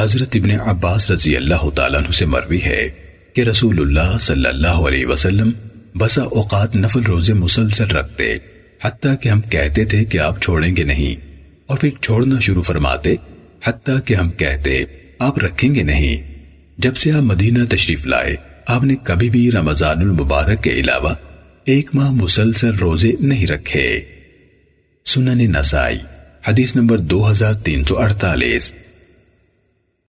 حضرت ابن عباس رضی اللہ تعالیٰ عنہ سے مروی ہے کہ رسول اللہ صلی اللہ علیہ وسلم بسا اوقات نفل روزے مسلسل رکھتے، حتیٰ کہ ہم کہتے تھے کہ آپ چھوڑیں گے نہیں، اور پھر چھوڑنا شروع فرماتے، حتیٰ کہ ہم کہتے، آپ رکھیں گے نہیں۔ جب سے آپ مدینہ تشریف لائے، آپ نے کبھی بھی رمضان المبارک کے علاوہ ایک ماہ مسلسل روزے نہیں رکھے۔ سنن نسائی، حدیث نمبر دو ہزار تین سو اڑتالیس۔